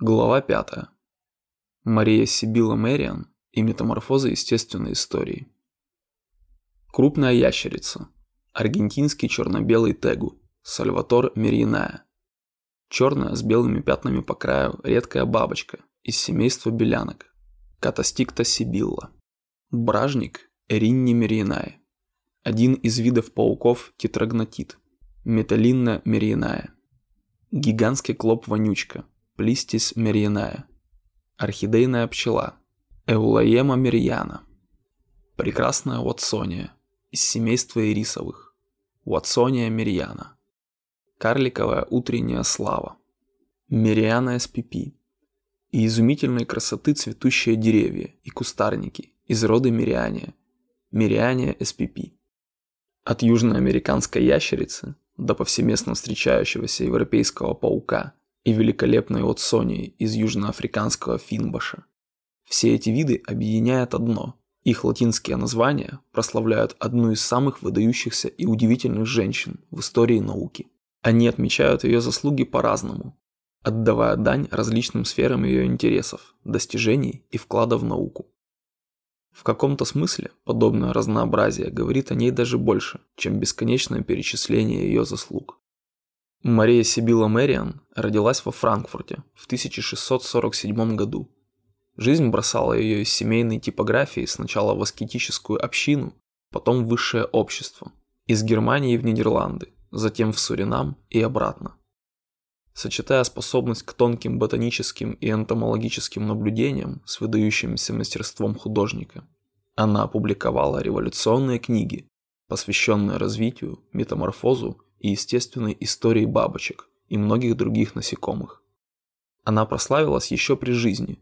Глава 5. Мария Сибила Мэриан и метаморфоза естественной истории. Крупная ящерица. Аргентинский черно-белый тегу. Сальватор Мериная. Черная с белыми пятнами по краю редкая бабочка из семейства белянок. Катастикта сибилла. Бражник Эринни Мериная. Один из видов пауков тетрагнатит. Металлинна Мериная. Гигантский клоп-вонючка Плистис мерьяная, орхидейная пчела, Эулаема мерьяна, прекрасная Уотсония. Из семейства ирисовых, Уотсония мерьяна, карликовая утренняя слава, Мериана SPP и изумительной красоты цветущие деревья и кустарники из рода Мириания, Мириания SPP. От южноамериканской ящерицы до повсеместно встречающегося европейского паука – и великолепной Отсонии из южноафриканского финбаша. Все эти виды объединяет одно. Их латинские названия прославляют одну из самых выдающихся и удивительных женщин в истории науки. Они отмечают ее заслуги по-разному, отдавая дань различным сферам ее интересов, достижений и вклада в науку. В каком-то смысле подобное разнообразие говорит о ней даже больше, чем бесконечное перечисление ее заслуг. Мария Сибила Мэриан родилась во Франкфурте в 1647 году. Жизнь бросала ее из семейной типографии сначала в аскетическую общину, потом в высшее общество, из Германии в Нидерланды, затем в Суринам и обратно. Сочетая способность к тонким ботаническим и энтомологическим наблюдениям с выдающимся мастерством художника, она опубликовала революционные книги, посвященные развитию, метаморфозу и естественной истории бабочек и многих других насекомых. Она прославилась еще при жизни,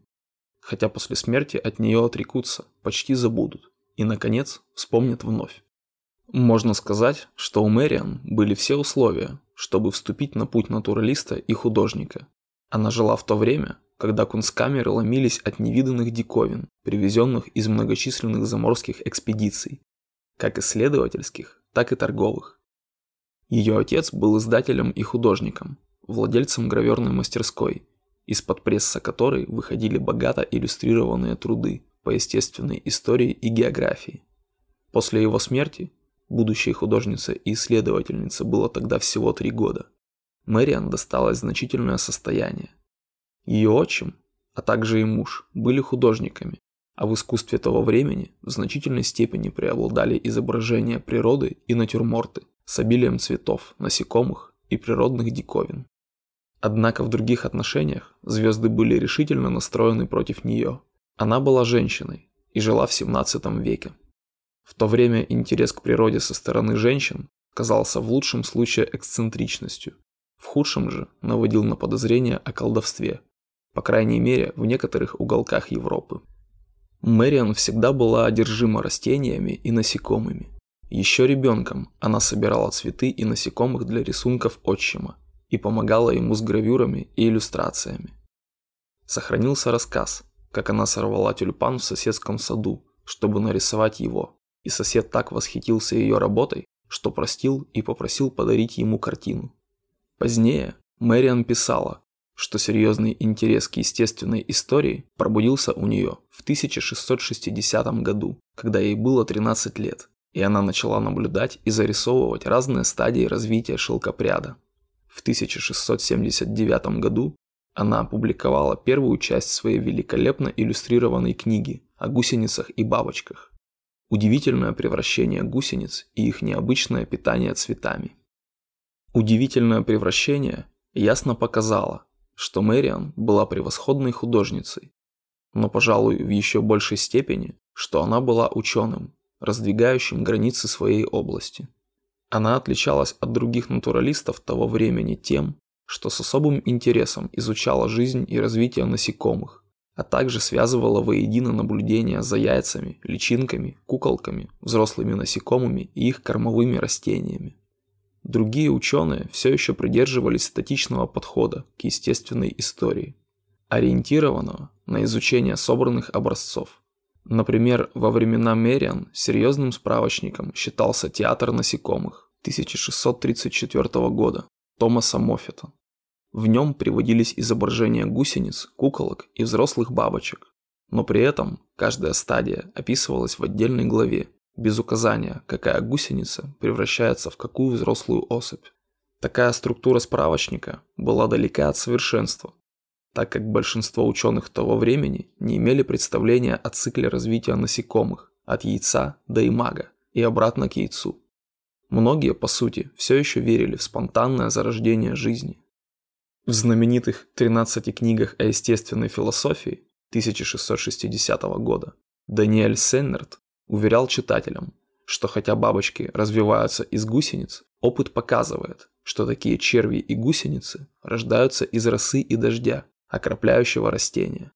хотя после смерти от нее отрекутся, почти забудут и, наконец, вспомнят вновь. Можно сказать, что у Мэриан были все условия, чтобы вступить на путь натуралиста и художника. Она жила в то время, когда кунсткамеры ломились от невиданных диковин, привезенных из многочисленных заморских экспедиций, как исследовательских, так и торговых. Ее отец был издателем и художником, владельцем граверной мастерской, из-под пресса которой выходили богато иллюстрированные труды по естественной истории и географии. После его смерти, будущей художнице и исследовательнице было тогда всего три года, Мэриан досталось значительное состояние. Ее отчим, а также и муж, были художниками, а в искусстве того времени в значительной степени преобладали изображения природы и натюрморты с обилием цветов, насекомых и природных диковин. Однако в других отношениях звезды были решительно настроены против нее. Она была женщиной и жила в 17 веке. В то время интерес к природе со стороны женщин казался в лучшем случае эксцентричностью, в худшем же наводил на подозрение о колдовстве, по крайней мере в некоторых уголках Европы. Мэриан всегда была одержима растениями и насекомыми. Еще ребенком она собирала цветы и насекомых для рисунков отчима и помогала ему с гравюрами и иллюстрациями. Сохранился рассказ, как она сорвала тюльпан в соседском саду, чтобы нарисовать его, и сосед так восхитился ее работой, что простил и попросил подарить ему картину. Позднее Мэриан писала, что серьезный интерес к естественной истории пробудился у нее в 1660 году, когда ей было 13 лет, и она начала наблюдать и зарисовывать разные стадии развития шелкопряда. В 1679 году она опубликовала первую часть своей великолепно иллюстрированной книги о гусеницах и бабочках. Удивительное превращение гусениц и их необычное питание цветами. Удивительное превращение ясно показало, что Мэриан была превосходной художницей, но, пожалуй, в еще большей степени, что она была ученым, раздвигающим границы своей области. Она отличалась от других натуралистов того времени тем, что с особым интересом изучала жизнь и развитие насекомых, а также связывала воедино наблюдения за яйцами, личинками, куколками, взрослыми насекомыми и их кормовыми растениями. Другие ученые все еще придерживались статичного подхода к естественной истории, ориентированного на изучение собранных образцов. Например, во времена Мериан серьезным справочником считался «Театр насекомых» 1634 года Томаса Моффета. В нем приводились изображения гусениц, куколок и взрослых бабочек, но при этом каждая стадия описывалась в отдельной главе, без указания, какая гусеница превращается в какую взрослую особь. Такая структура справочника была далека от совершенства, так как большинство ученых того времени не имели представления о цикле развития насекомых от яйца до имага и обратно к яйцу. Многие, по сути, все еще верили в спонтанное зарождение жизни. В знаменитых 13 книгах о естественной философии 1660 года Даниэль Сеннерт уверял читателям, что хотя бабочки развиваются из гусениц, опыт показывает, что такие черви и гусеницы рождаются из росы и дождя, окропляющего растения.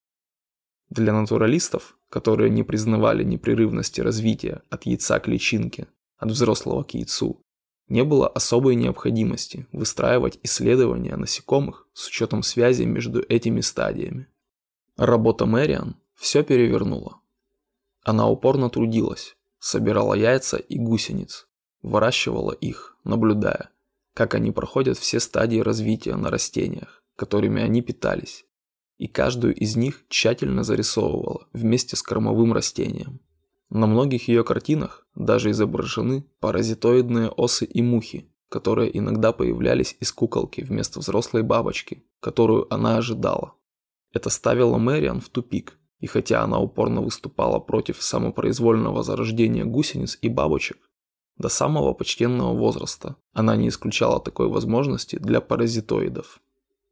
Для натуралистов, которые не признавали непрерывности развития от яйца к личинке, от взрослого к яйцу, не было особой необходимости выстраивать исследования насекомых с учетом связи между этими стадиями. Работа Мэриан все перевернула. Она упорно трудилась, собирала яйца и гусениц, выращивала их, наблюдая, как они проходят все стадии развития на растениях, которыми они питались, и каждую из них тщательно зарисовывала вместе с кормовым растением. На многих ее картинах даже изображены паразитоидные осы и мухи, которые иногда появлялись из куколки вместо взрослой бабочки, которую она ожидала. Это ставило Мэриан в тупик, и хотя она упорно выступала против самопроизвольного зарождения гусениц и бабочек, до самого почтенного возраста она не исключала такой возможности для паразитоидов.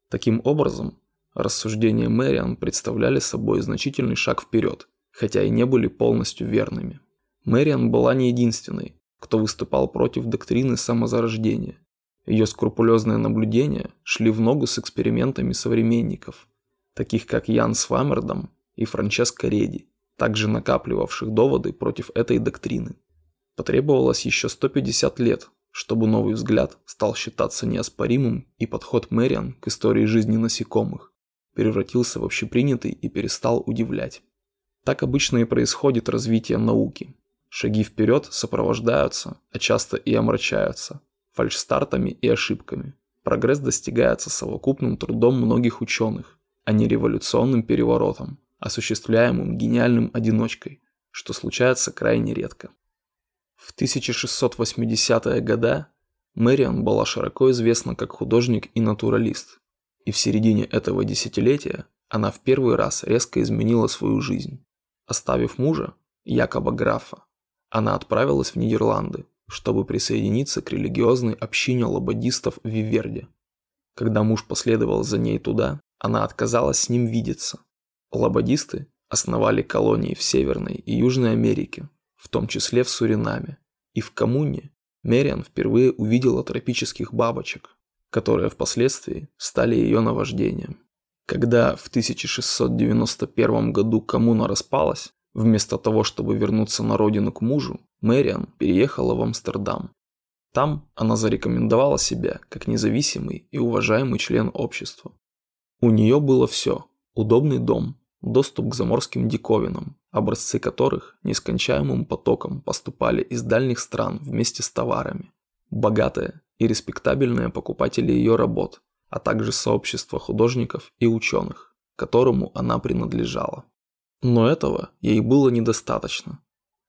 Таким образом, Рассуждения Мэриан представляли собой значительный шаг вперед, хотя и не были полностью верными. Мэриан была не единственной, кто выступал против доктрины самозарождения. Ее скрупулезные наблюдения шли в ногу с экспериментами современников, таких как Ян Свамердом и Франческо Реди, также накапливавших доводы против этой доктрины. Потребовалось еще 150 лет, чтобы новый взгляд стал считаться неоспоримым и подход Мэриан к истории жизни насекомых превратился в общепринятый и перестал удивлять. Так обычно и происходит развитие науки. Шаги вперед сопровождаются, а часто и омрачаются, фальшстартами и ошибками. Прогресс достигается совокупным трудом многих ученых, а не революционным переворотом, осуществляемым гениальным одиночкой, что случается крайне редко. В 1680-е годы Мэриан была широко известна как художник и натуралист, и в середине этого десятилетия она в первый раз резко изменила свою жизнь. Оставив мужа, якобы графа, она отправилась в Нидерланды, чтобы присоединиться к религиозной общине лободистов в Виверде. Когда муж последовал за ней туда, она отказалась с ним видеться. Лободисты основали колонии в Северной и Южной Америке, в том числе в Суринаме, и в коммуне Мериан впервые увидела тропических бабочек, которые впоследствии стали ее наваждением. Когда в 1691 году коммуна распалась, вместо того, чтобы вернуться на родину к мужу, Мэриан переехала в Амстердам. Там она зарекомендовала себя как независимый и уважаемый член общества. У нее было все – удобный дом, доступ к заморским диковинам, образцы которых нескончаемым потоком поступали из дальних стран вместе с товарами, богатая и респектабельные покупатели ее работ, а также сообщество художников и ученых, которому она принадлежала. Но этого ей было недостаточно.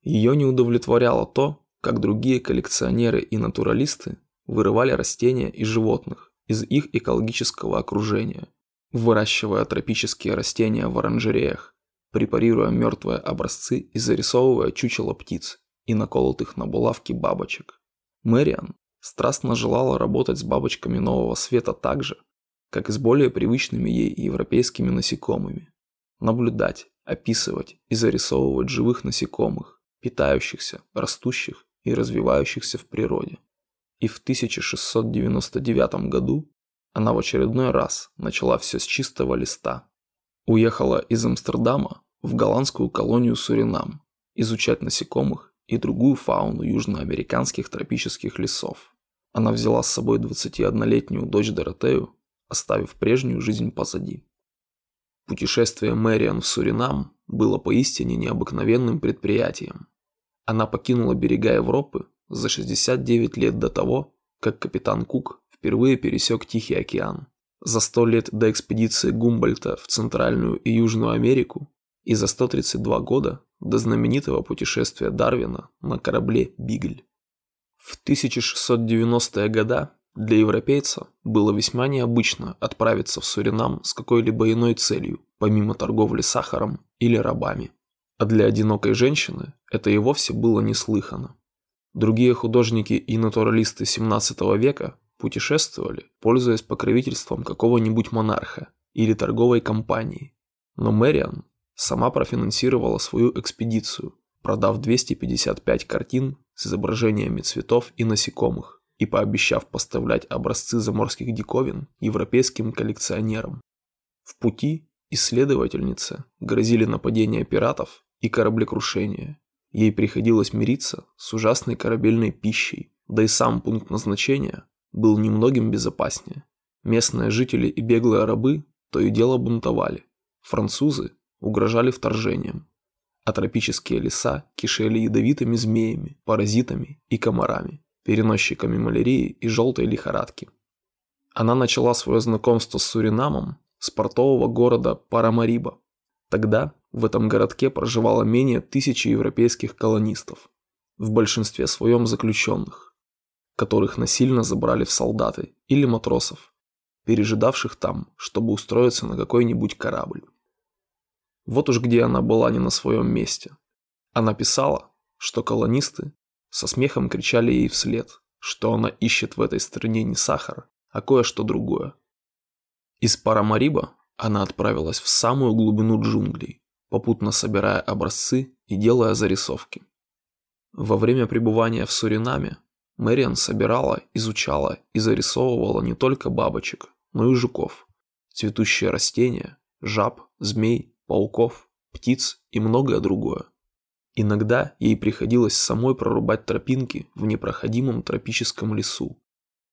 Ее не удовлетворяло то, как другие коллекционеры и натуралисты вырывали растения и животных из их экологического окружения, выращивая тропические растения в оранжереях, препарируя мертвые образцы и зарисовывая чучело птиц и наколотых на булавки бабочек. Мэриан страстно желала работать с бабочками нового света так же, как и с более привычными ей европейскими насекомыми. Наблюдать, описывать и зарисовывать живых насекомых, питающихся, растущих и развивающихся в природе. И в 1699 году она в очередной раз начала все с чистого листа. Уехала из Амстердама в голландскую колонию Суринам изучать насекомых и другую фауну южноамериканских тропических лесов. Она взяла с собой 21-летнюю дочь Доротею, оставив прежнюю жизнь позади. Путешествие Мэриан в Суринам было поистине необыкновенным предприятием. Она покинула берега Европы за 69 лет до того, как капитан Кук впервые пересек Тихий океан. за 100 лет до экспедиции Гумбольта в Центральную и Южную Америку и за 132 года до знаменитого путешествия Дарвина на корабле «Бигль». В 1690-е годы для европейца было весьма необычно отправиться в Суринам с какой-либо иной целью, помимо торговли сахаром или рабами. А для одинокой женщины это и вовсе было неслыхано. Другие художники и натуралисты 17 века путешествовали, пользуясь покровительством какого-нибудь монарха или торговой компании. Но Мэриан сама профинансировала свою экспедицию, продав 255 картин с изображениями цветов и насекомых и пообещав поставлять образцы заморских диковин европейским коллекционерам. В пути исследовательнице грозили нападения пиратов и кораблекрушение. Ей приходилось мириться с ужасной корабельной пищей, да и сам пункт назначения был немногим безопаснее. Местные жители и беглые рабы то и дело бунтовали. Французы угрожали вторжением, а тропические леса кишели ядовитыми змеями, паразитами и комарами, переносчиками малярии и желтой лихорадки. Она начала свое знакомство с Суринамом с портового города Парамариба. Тогда в этом городке проживало менее тысячи европейских колонистов, в большинстве своем заключенных, которых насильно забрали в солдаты или матросов, пережидавших там, чтобы устроиться на какой-нибудь корабль. Вот уж где она была не на своем месте. Она писала, что колонисты со смехом кричали ей вслед, что она ищет в этой стране не сахар, а кое-что другое. Из Парамариба она отправилась в самую глубину джунглей, попутно собирая образцы и делая зарисовки. Во время пребывания в Суринаме Мэриан собирала, изучала и зарисовывала не только бабочек, но и жуков, цветущие растения, жаб, змей пауков, птиц и многое другое. Иногда ей приходилось самой прорубать тропинки в непроходимом тропическом лесу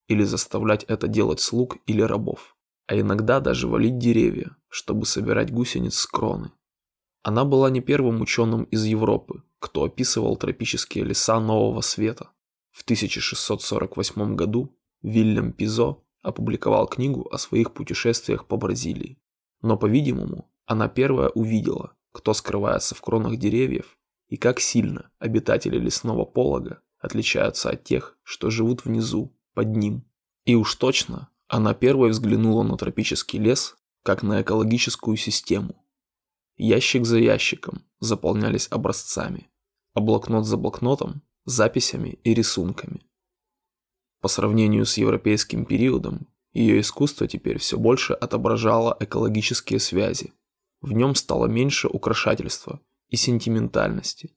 или заставлять это делать слуг или рабов, а иногда даже валить деревья, чтобы собирать гусениц с кроны. Она была не первым ученым из Европы, кто описывал тропические леса Нового Света. В 1648 году Вильям Пизо опубликовал книгу о своих путешествиях по Бразилии. Но, по-видимому, она первая увидела, кто скрывается в кронах деревьев и как сильно обитатели лесного полога отличаются от тех, что живут внизу, под ним. И уж точно она первой взглянула на тропический лес, как на экологическую систему. Ящик за ящиком заполнялись образцами, а блокнот за блокнотом – записями и рисунками. По сравнению с европейским периодом, ее искусство теперь все больше отображало экологические связи, в нем стало меньше украшательства и сентиментальности,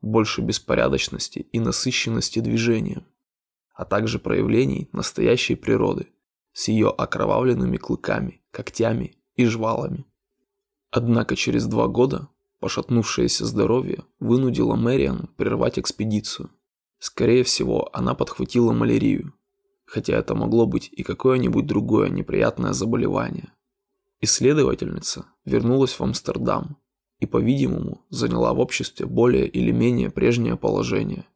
больше беспорядочности и насыщенности движением, а также проявлений настоящей природы с ее окровавленными клыками, когтями и жвалами. Однако через два года пошатнувшееся здоровье вынудило Мэриан прервать экспедицию. Скорее всего, она подхватила малярию, хотя это могло быть и какое-нибудь другое неприятное заболевание. Исследовательница вернулась в Амстердам и, по-видимому, заняла в обществе более или менее прежнее положение,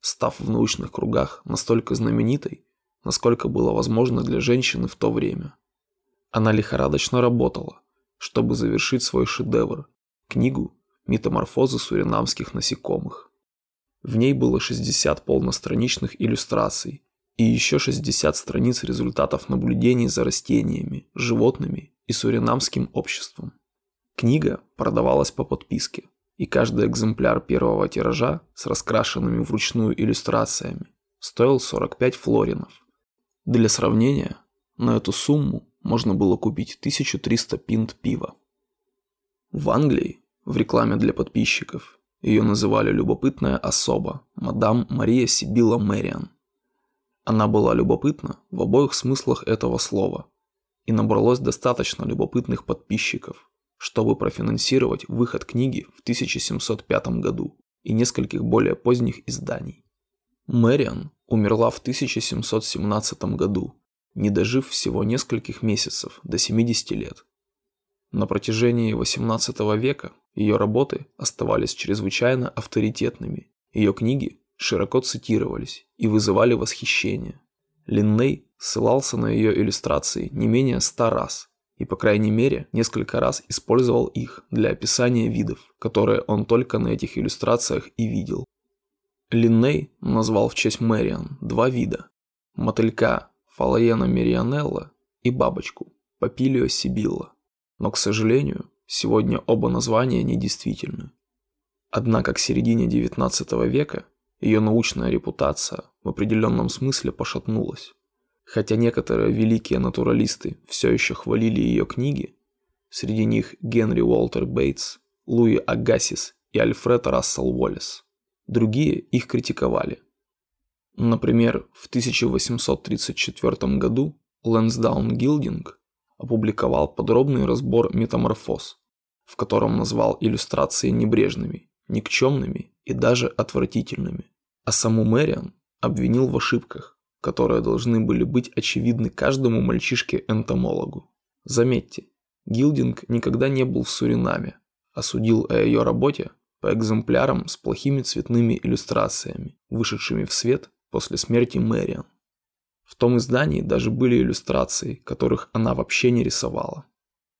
став в научных кругах настолько знаменитой, насколько было возможно для женщины в то время. Она лихорадочно работала, чтобы завершить свой шедевр – книгу «Метаморфозы суринамских насекомых». В ней было 60 полностраничных иллюстраций и еще 60 страниц результатов наблюдений за растениями, животными и суринамским обществом. Книга продавалась по подписке, и каждый экземпляр первого тиража с раскрашенными вручную иллюстрациями стоил 45 флоринов. Для сравнения, на эту сумму можно было купить 1300 пинт пива. В Англии, в рекламе для подписчиков, ее называли любопытная особа, мадам Мария Сибила Мэриан. Она была любопытна в обоих смыслах этого слова и набралось достаточно любопытных подписчиков, чтобы профинансировать выход книги в 1705 году и нескольких более поздних изданий. Мэриан умерла в 1717 году, не дожив всего нескольких месяцев до 70 лет. На протяжении 18 века ее работы оставались чрезвычайно авторитетными, ее книги широко цитировались и вызывали восхищение. Линней ссылался на ее иллюстрации не менее ста раз и, по крайней мере, несколько раз использовал их для описания видов, которые он только на этих иллюстрациях и видел. Линней назвал в честь Мэриан два вида – мотылька Фалаена Мерианелла и бабочку Папилио Сибилла. Но, к сожалению, сегодня оба названия недействительны. Однако к середине XIX века ее научная репутация в определенном смысле пошатнулась. Хотя некоторые великие натуралисты все еще хвалили ее книги, среди них Генри Уолтер Бейтс, Луи Агасис и Альфред Рассел Уоллес. Другие их критиковали. Например, в 1834 году Лэнсдаун Гилдинг опубликовал подробный разбор метаморфоз, в котором назвал иллюстрации небрежными, никчемными и даже отвратительными. А саму Мэриан обвинил в ошибках, которые должны были быть очевидны каждому мальчишке-энтомологу. Заметьте, Гилдинг никогда не был в Суринаме, а судил о ее работе по экземплярам с плохими цветными иллюстрациями, вышедшими в свет после смерти Мэриан. В том издании даже были иллюстрации, которых она вообще не рисовала.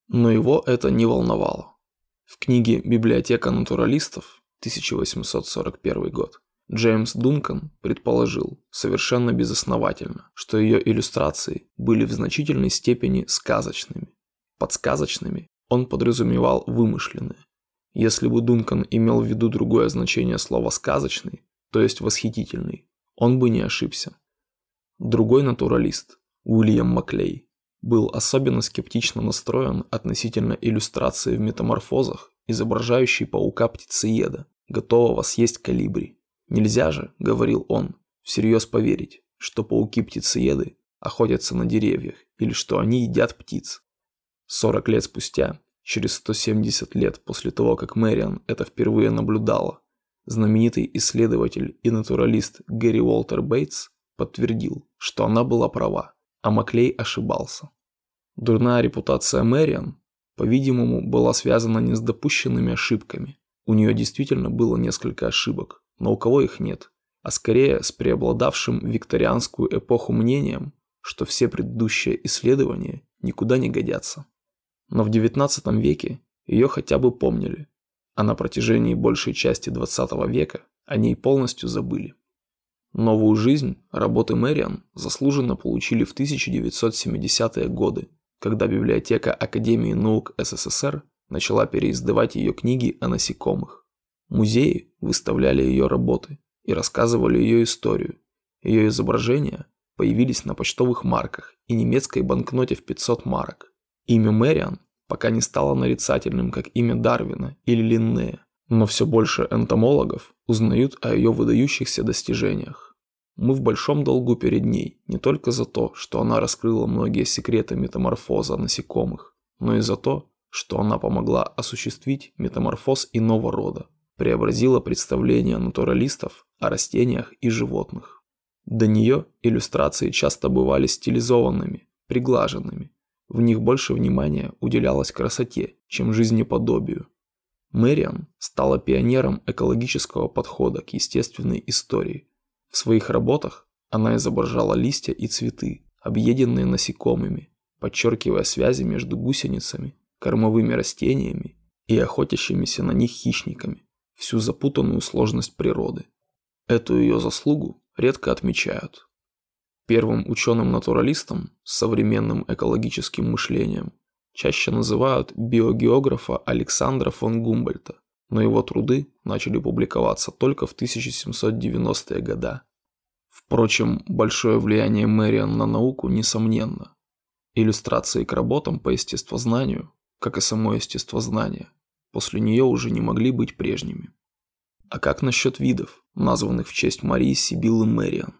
Но его это не волновало. В книге «Библиотека натуралистов» 1841 год Джеймс Дункан предположил, совершенно безосновательно, что ее иллюстрации были в значительной степени сказочными. Под сказочными он подразумевал вымышленные. Если бы Дункан имел в виду другое значение слова «сказочный», то есть «восхитительный», он бы не ошибся. Другой натуралист, Уильям Маклей, был особенно скептично настроен относительно иллюстрации в метаморфозах, изображающей паука-птицееда, готового съесть калибри. Нельзя же, говорил он, всерьез поверить, что пауки-птицееды охотятся на деревьях или что они едят птиц. 40 лет спустя, через 170 лет после того, как Мэриан это впервые наблюдала, знаменитый исследователь и натуралист Гэри Уолтер Бейтс подтвердил, что она была права, а Маклей ошибался. Дурная репутация Мэриан, по-видимому, была связана не с допущенными ошибками. У нее действительно было несколько ошибок, но у кого их нет, а скорее с преобладавшим викторианскую эпоху мнением, что все предыдущие исследования никуда не годятся. Но в XIX веке ее хотя бы помнили, а на протяжении большей части XX века о ней полностью забыли. Новую жизнь работы Мэриан заслуженно получили в 1970-е годы, когда библиотека Академии наук СССР начала переиздавать ее книги о насекомых. Музеи выставляли ее работы и рассказывали ее историю. Ее изображения появились на почтовых марках и немецкой банкноте в 500 марок. Имя Мэриан пока не стало нарицательным, как имя Дарвина или Линнея, но все больше энтомологов узнают о ее выдающихся достижениях. Мы в большом долгу перед ней не только за то, что она раскрыла многие секреты метаморфоза насекомых, но и за то, что она помогла осуществить метаморфоз иного рода, преобразила представления натуралистов о растениях и животных. До нее иллюстрации часто бывали стилизованными, приглаженными. В них больше внимания уделялось красоте, чем жизнеподобию. Мэриан стала пионером экологического подхода к естественной истории. В своих работах она изображала листья и цветы, объеденные насекомыми, подчеркивая связи между гусеницами, кормовыми растениями и охотящимися на них хищниками, всю запутанную сложность природы. Эту ее заслугу редко отмечают. Первым ученым-натуралистом с современным экологическим мышлением чаще называют биогеографа Александра фон Гумбольта, но его труды начали публиковаться только в 1790-е годы. Впрочем, большое влияние Мэриан на науку несомненно. Иллюстрации к работам по естествознанию, как и само естествознание, после нее уже не могли быть прежними. А как насчет видов, названных в честь Марии Сибиллы Мэриан?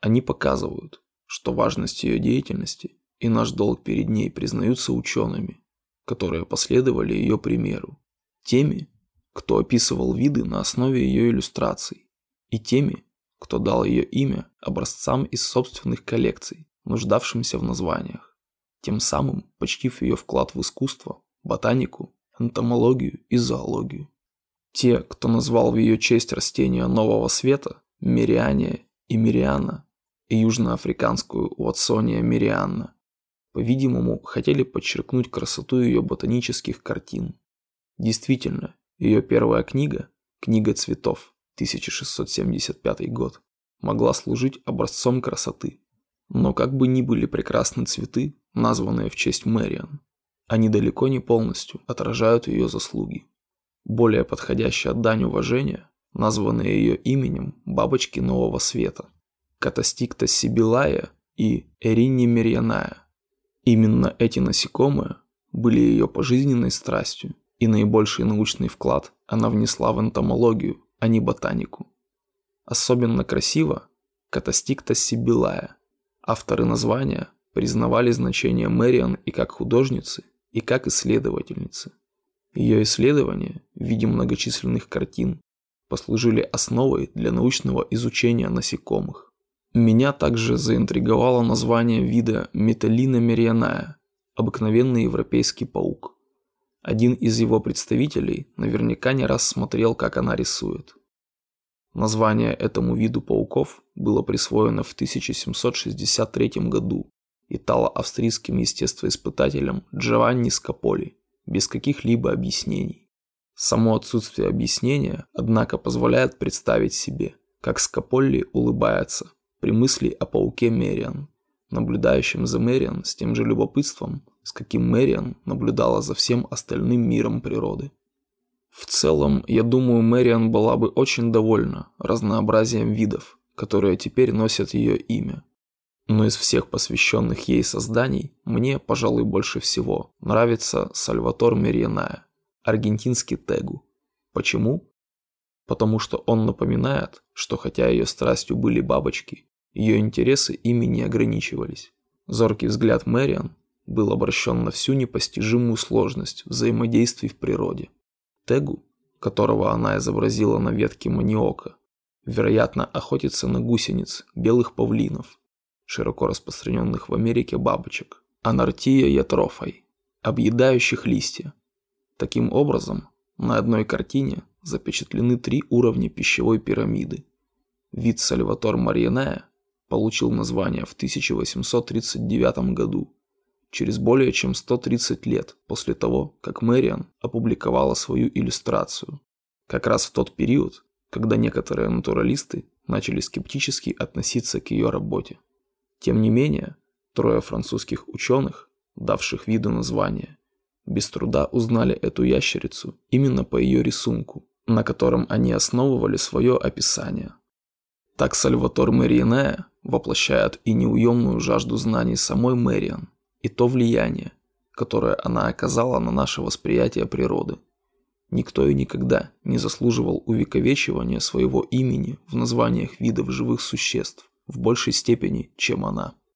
Они показывают, что важность ее деятельности и наш долг перед ней признаются учеными, которые последовали ее примеру, теми, кто описывал виды на основе ее иллюстраций, и теми, кто дал ее имя образцам из собственных коллекций, нуждавшимся в названиях, тем самым почтив ее вклад в искусство, ботанику, энтомологию и зоологию. Те, кто назвал в ее честь растения нового света, Мириания и Мириана, и южноафриканскую Уотсония Мирианна, по-видимому, хотели подчеркнуть красоту ее ботанических картин. Действительно, ее первая книга, «Книга цветов», 1675 год, могла служить образцом красоты. Но как бы ни были прекрасны цветы, названные в честь Мэриан, они далеко не полностью отражают ее заслуги. Более подходящая дань уважения, названные ее именем бабочки нового света, Катастикта сибилая и Эринни мерьяная. Именно эти насекомые были ее пожизненной страстью, и наибольший научный вклад она внесла в энтомологию, а не ботанику. Особенно красиво Катастикта сибилая. Авторы названия признавали значение Мэриан и как художницы, и как исследовательницы. Ее исследования в виде многочисленных картин послужили основой для научного изучения насекомых. Меня также заинтриговало название вида Металлина мерианая, обыкновенный европейский паук. Один из его представителей наверняка не раз смотрел, как она рисует. Название этому виду пауков было присвоено в 1763 году итало-австрийским естествоиспытателем Джованни Скополи без каких-либо объяснений. Само отсутствие объяснения, однако, позволяет представить себе, как Скополли улыбается при мысли о пауке Мериан, наблюдающем за Мериан с тем же любопытством, с каким Мэриан наблюдала за всем остальным миром природы. В целом, я думаю, Мэриан была бы очень довольна разнообразием видов, которые теперь носят ее имя. Но из всех посвященных ей созданий, мне, пожалуй, больше всего нравится Сальватор Мерьяная, аргентинский тегу. Почему? Потому что он напоминает, что хотя ее страстью были бабочки, ее интересы ими не ограничивались. Зоркий взгляд Мэриан был обращен на всю непостижимую сложность взаимодействий в природе. Тегу, которого она изобразила на ветке маниока, вероятно, охотится на гусениц, белых павлинов, широко распространенных в Америке бабочек, анартия ятрофой, объедающих листья. Таким образом, на одной картине запечатлены три уровня пищевой пирамиды. Вид Сальватор Марьяная получил название в 1839 году через более чем 130 лет после того, как Мэриан опубликовала свою иллюстрацию. Как раз в тот период, когда некоторые натуралисты начали скептически относиться к ее работе. Тем не менее, трое французских ученых, давших виду название, без труда узнали эту ящерицу именно по ее рисунку, на котором они основывали свое описание. Так Сальватор Мэриенея воплощает и неуемную жажду знаний самой Мэриан, и то влияние, которое она оказала на наше восприятие природы. Никто и никогда не заслуживал увековечивания своего имени в названиях видов живых существ в большей степени, чем она.